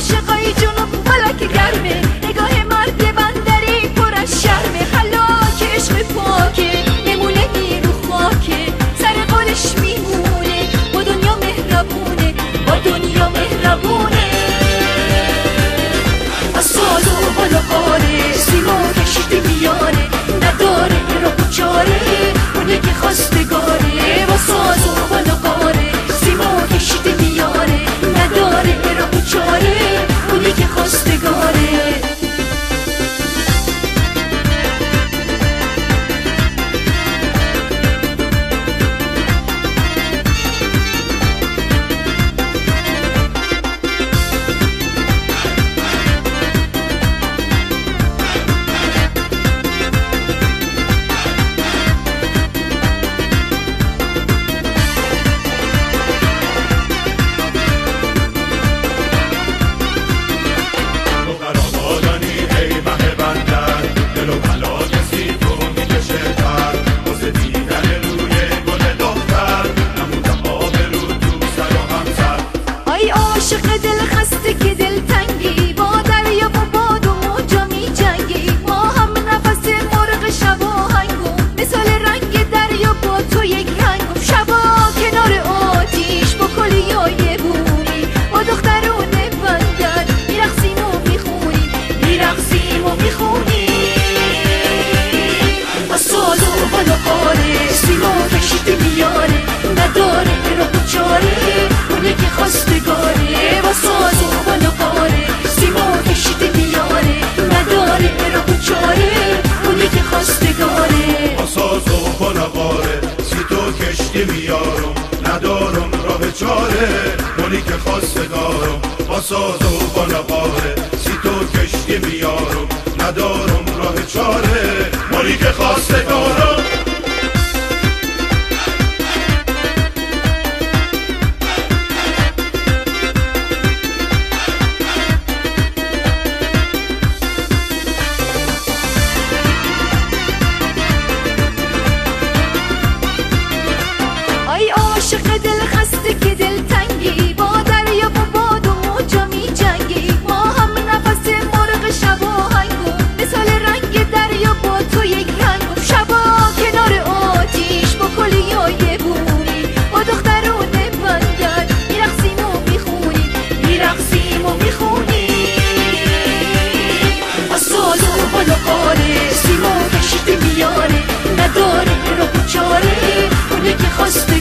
عاشقای جنوب ملک گرمه. کشتی میارم ندارم راه چاره. منی که خواستگارم با ساز و با نباره سی تو کشتی میارم ندارم راه چاره. منی که خواستگارم. was the